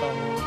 song.